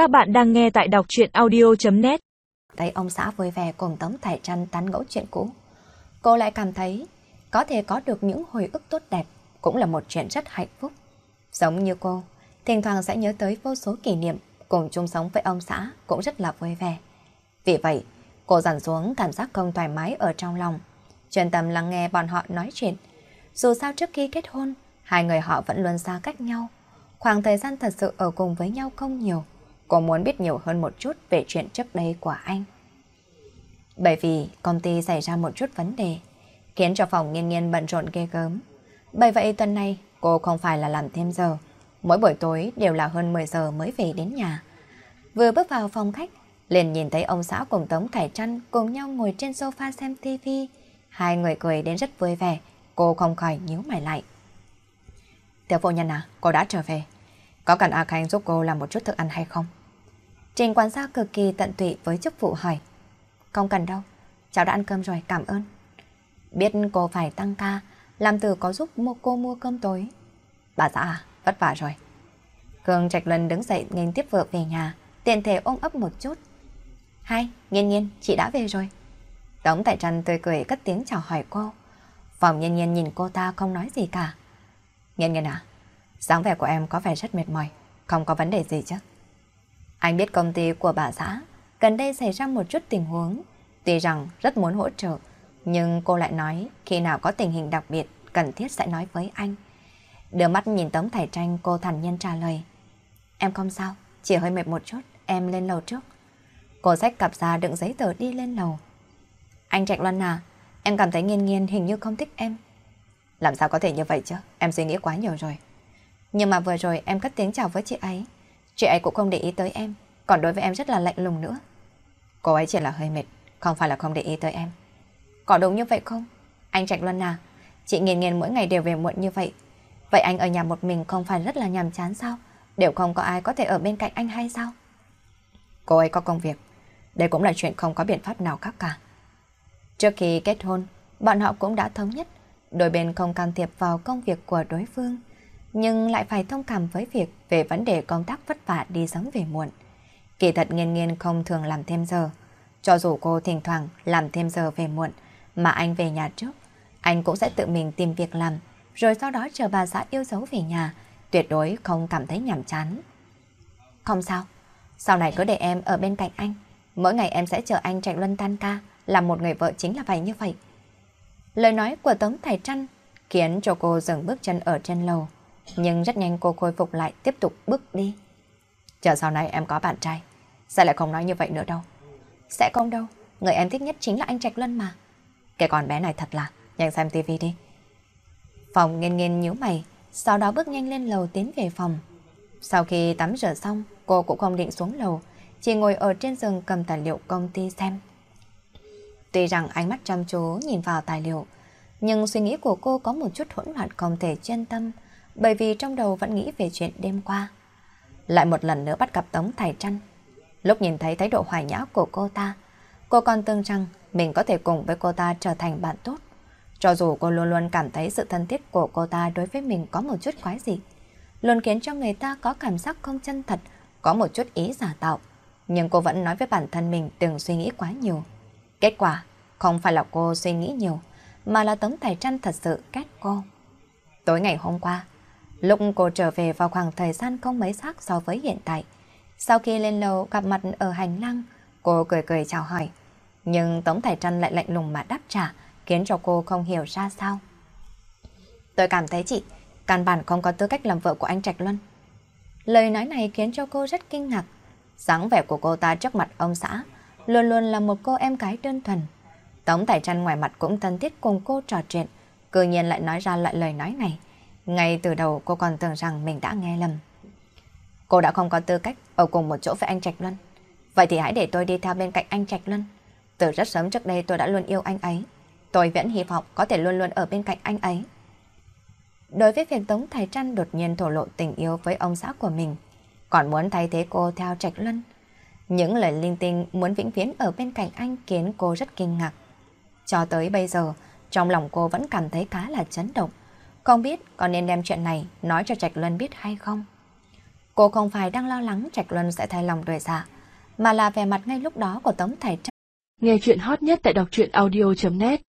Các bạn đang nghe tại đọc chuyện audio.net Thấy ông xã vui vẻ cùng Tống Thải Trăn tán gẫu chuyện cũ. Cô lại cảm thấy có thể có được những hồi ức tốt đẹp cũng là một chuyện rất hạnh phúc. Giống như cô, thỉnh thoảng sẽ nhớ tới vô số kỷ niệm cùng chung sống với ông xã cũng rất là vui vẻ. Vì vậy, cô dằn xuống cảm giác không thoải mái ở trong lòng, chuyên tâm lắng nghe bọn họ nói chuyện. Dù sao trước khi kết hôn, hai người họ vẫn luôn xa cách nhau. Khoảng thời gian thật sự ở cùng với nhau không nhiều. Cô muốn biết nhiều hơn một chút về chuyện trước đây của anh. Bởi vì công ty xảy ra một chút vấn đề, khiến cho phòng nghiên nghiên bận rộn ghê gớm. Bởi vậy tuần này cô không phải là làm thêm giờ, mỗi buổi tối đều là hơn 10 giờ mới về đến nhà. Vừa bước vào phòng khách, liền nhìn thấy ông xã cùng Tống Thải Trăn cùng nhau ngồi trên sofa xem tivi. Hai người cười đến rất vui vẻ, cô không khỏi nhíu mày lại. Tiểu phụ nhân à, cô đã trở về. Có cần A Khanh giúp cô làm một chút thức ăn hay không? Trình quản gia cực kỳ tận tụy với chức vụ hỏi. Không cần đâu, cháu đã ăn cơm rồi, cảm ơn. Biết cô phải tăng ca, làm từ có giúp một cô mua cơm tối. Bà xã à, vất vả rồi. Cường Trạch Luân đứng dậy nghênh tiếp vợ về nhà, tiện thể ôm ấp một chút. Hai, nghiên nghiên, chị đã về rồi. Tống Tại Trần tươi cười cất tiếng chào hỏi cô. Phòng nhiên nhiên nhìn cô ta không nói gì cả. Nghiên nghiên à, dáng vẻ của em có vẻ rất mệt mỏi, không có vấn đề gì chứ. Anh biết công ty của bà xã gần đây xảy ra một chút tình huống, tuy rằng rất muốn hỗ trợ, nhưng cô lại nói khi nào có tình hình đặc biệt cần thiết sẽ nói với anh. Đưa mắt nhìn tấm thải tranh cô thản nhiên trả lời. Em không sao, chỉ hơi mệt một chút, em lên lầu trước. Cô xách cặp ra đựng giấy tờ đi lên lầu. Anh Trạch Loan à, em cảm thấy nghiên nghiên hình như không thích em. Làm sao có thể như vậy chứ, em suy nghĩ quá nhiều rồi. Nhưng mà vừa rồi em cất tiếng chào với chị ấy. Chị ấy cũng không để ý tới em, còn đối với em rất là lạnh lùng nữa. Cô ấy chỉ là hơi mệt, không phải là không để ý tới em. Có đúng như vậy không? Anh Trạch Luân à, chị nghiền nghiền mỗi ngày đều về muộn như vậy. Vậy anh ở nhà một mình không phải rất là nhàm chán sao? Đều không có ai có thể ở bên cạnh anh hay sao? Cô ấy có công việc. Đây cũng là chuyện không có biện pháp nào khác cả. Trước khi kết hôn, bọn họ cũng đã thống nhất đôi bên không can thiệp vào công việc của đối phương nhưng lại phải thông cảm với việc về vấn đề công tác vất vả đi sớm về muộn. Kỳ thật nghiên nghiên không thường làm thêm giờ. Cho dù cô thỉnh thoảng làm thêm giờ về muộn, mà anh về nhà trước, anh cũng sẽ tự mình tìm việc làm, rồi sau đó chờ bà xã yêu dấu về nhà, tuyệt đối không cảm thấy nhàm chán. Không sao, sau này cứ để em ở bên cạnh anh, mỗi ngày em sẽ chờ anh chạy luân tan ca, làm một người vợ chính là vậy như vậy. Lời nói của Tống Thải Trăn khiến cho cô dừng bước chân ở trên lầu. Nhưng rất nhanh cô khôi phục lại tiếp tục bước đi. Chờ sau này em có bạn trai, sẽ lại không nói như vậy nữa đâu. Sẽ không đâu, người em thích nhất chính là anh Trạch Luân mà. Cái con bé này thật là, nhanh xem tivi đi. Phòng nghiên nghiên nhíu mày, sau đó bước nhanh lên lầu tiến về phòng. Sau khi tắm rửa xong, cô cũng không định xuống lầu, chỉ ngồi ở trên giường cầm tài liệu công ty xem. Tuy rằng ánh mắt chăm chú nhìn vào tài liệu, nhưng suy nghĩ của cô có một chút hỗn loạn không thể chuyên tâm, bởi vì trong đầu vẫn nghĩ về chuyện đêm qua. Lại một lần nữa bắt gặp Tống Thải Trăn. Lúc nhìn thấy thái độ hoài nhã của cô ta, cô còn tưởng rằng mình có thể cùng với cô ta trở thành bạn tốt. Cho dù cô luôn luôn cảm thấy sự thân thiết của cô ta đối với mình có một chút quái gì, luôn khiến cho người ta có cảm giác không chân thật, có một chút ý giả tạo. Nhưng cô vẫn nói với bản thân mình đừng suy nghĩ quá nhiều. Kết quả, không phải là cô suy nghĩ nhiều, mà là Tống Thải Trăn thật sự ghét cô. Tối ngày hôm qua, Lúc cô trở về vào khoảng thời gian không mấy xác so với hiện tại. Sau khi lên lầu gặp mặt ở hành lang, cô cười cười chào hỏi. Nhưng Tống Thải Trân lại lạnh lùng mà đáp trả, khiến cho cô không hiểu ra sao. Tôi cảm thấy chị, căn bản không có tư cách làm vợ của anh Trạch Luân. Lời nói này khiến cho cô rất kinh ngạc. dáng vẻ của cô ta trước mặt ông xã, luôn luôn là một cô em gái đơn thuần. Tống Thải Trân ngoài mặt cũng thân thiết cùng cô trò chuyện, cư nhiên lại nói ra loại lời nói này. Ngay từ đầu cô còn tưởng rằng mình đã nghe lầm. Cô đã không có tư cách ở cùng một chỗ với anh Trạch Luân. Vậy thì hãy để tôi đi theo bên cạnh anh Trạch Luân. Từ rất sớm trước đây tôi đã luôn yêu anh ấy. Tôi vẫn hy vọng có thể luôn luôn ở bên cạnh anh ấy. Đối với việc Tống Thái Trăn đột nhiên thổ lộ tình yêu với ông xã của mình, còn muốn thay thế cô theo Trạch Luân. Những lời linh tinh muốn vĩnh viễn ở bên cạnh anh khiến cô rất kinh ngạc. Cho tới bây giờ, trong lòng cô vẫn cảm thấy khá là chấn động. Không biết có nên đem chuyện này nói cho Trạch Luân biết hay không? Cô không phải đang lo lắng Trạch Luân sẽ thay lòng đổi dạ, mà là vẻ mặt ngay lúc đó của Tống Thải Trạch. Nghe chuyện hot nhất tại đọc truyện audio.net